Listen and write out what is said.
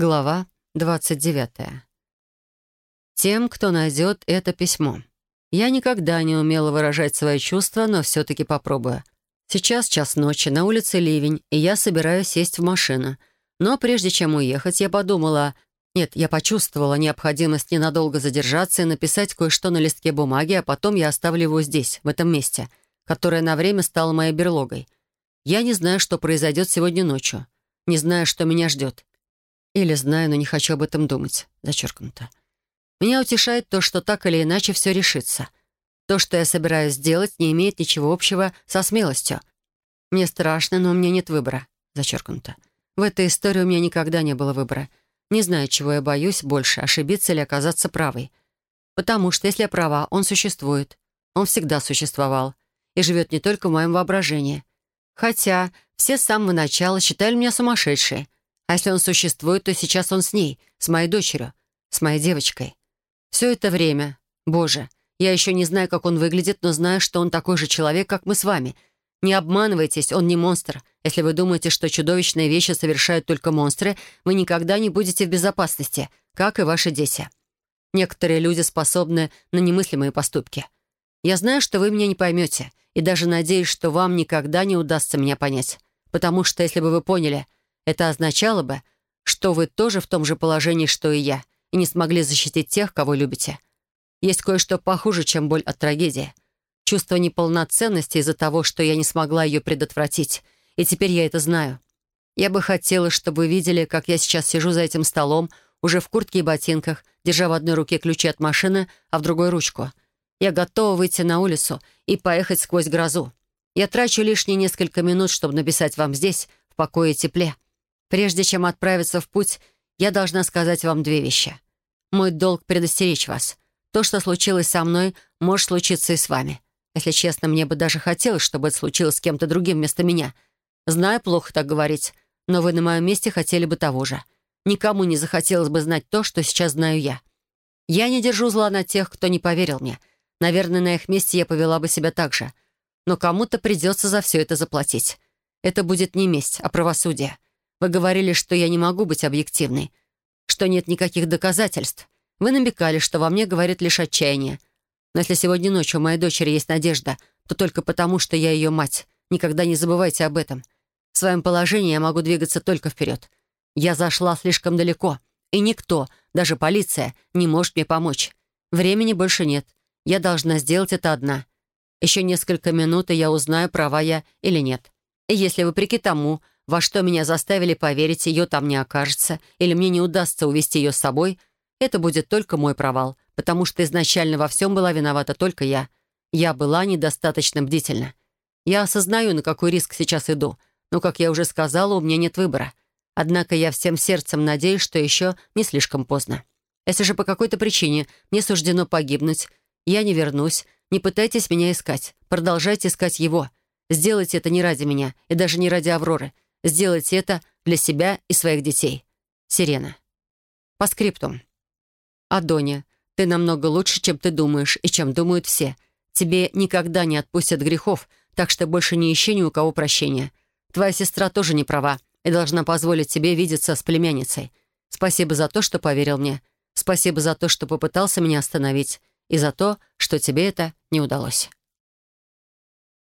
Глава 29. Тем, кто найдет это письмо. Я никогда не умела выражать свои чувства, но все-таки попробую. Сейчас час ночи, на улице ливень, и я собираюсь сесть в машину. Но прежде чем уехать, я подумала... Нет, я почувствовала необходимость ненадолго задержаться и написать кое-что на листке бумаги, а потом я оставлю его здесь, в этом месте, которое на время стало моей берлогой. Я не знаю, что произойдет сегодня ночью. Не знаю, что меня ждет. Или знаю, но не хочу об этом думать. Зачеркнуто. Меня утешает то, что так или иначе все решится. То, что я собираюсь сделать, не имеет ничего общего со смелостью. Мне страшно, но у меня нет выбора. Зачеркнуто. В этой истории у меня никогда не было выбора. Не знаю, чего я боюсь больше, ошибиться или оказаться правой. Потому что, если я права, он существует. Он всегда существовал. И живет не только в моем воображении. Хотя все с самого начала считали меня сумасшедшей — а если он существует, то сейчас он с ней, с моей дочерью, с моей девочкой. Все это время, Боже, я еще не знаю, как он выглядит, но знаю, что он такой же человек, как мы с вами. Не обманывайтесь, он не монстр. Если вы думаете, что чудовищные вещи совершают только монстры, вы никогда не будете в безопасности, как и ваши дети. Некоторые люди способны на немыслимые поступки. Я знаю, что вы меня не поймете, и даже надеюсь, что вам никогда не удастся меня понять. Потому что, если бы вы поняли — это означало бы, что вы тоже в том же положении, что и я, и не смогли защитить тех, кого любите. Есть кое-что похуже, чем боль от трагедии. Чувство неполноценности из-за того, что я не смогла ее предотвратить. И теперь я это знаю. Я бы хотела, чтобы вы видели, как я сейчас сижу за этим столом, уже в куртке и ботинках, держа в одной руке ключи от машины, а в другой — ручку. Я готова выйти на улицу и поехать сквозь грозу. Я трачу лишние несколько минут, чтобы написать вам здесь, в покое и тепле. Прежде чем отправиться в путь, я должна сказать вам две вещи. Мой долг — предостеречь вас. То, что случилось со мной, может случиться и с вами. Если честно, мне бы даже хотелось, чтобы это случилось с кем-то другим вместо меня. Знаю, плохо так говорить, но вы на моем месте хотели бы того же. Никому не захотелось бы знать то, что сейчас знаю я. Я не держу зла на тех, кто не поверил мне. Наверное, на их месте я повела бы себя так же. Но кому-то придется за все это заплатить. Это будет не месть, а правосудие. Вы говорили, что я не могу быть объективной, что нет никаких доказательств. Вы намекали, что во мне говорит лишь отчаяние. Но если сегодня ночью у моей дочери есть надежда, то только потому, что я ее мать. Никогда не забывайте об этом. В своем положении я могу двигаться только вперед. Я зашла слишком далеко, и никто, даже полиция, не может мне помочь. Времени больше нет. Я должна сделать это одна. Еще несколько минут, и я узнаю, права я или нет. И если, вопреки тому, во что меня заставили поверить, ее там не окажется, или мне не удастся увести ее с собой, это будет только мой провал, потому что изначально во всем была виновата только я. Я была недостаточно бдительна. Я осознаю, на какой риск сейчас иду, но, как я уже сказала, у меня нет выбора. Однако я всем сердцем надеюсь, что еще не слишком поздно. Если же по какой-то причине мне суждено погибнуть, я не вернусь, не пытайтесь меня искать. Продолжайте искать его. Сделайте это не ради меня и даже не ради Авроры — Сделайте это для себя и своих детей. Сирена. По скриптум. Адония, ты намного лучше, чем ты думаешь и чем думают все. Тебе никогда не отпустят грехов, так что больше не ищи ни у кого прощения. Твоя сестра тоже не права и должна позволить тебе видеться с племянницей. Спасибо за то, что поверил мне. Спасибо за то, что попытался меня остановить. И за то, что тебе это не удалось.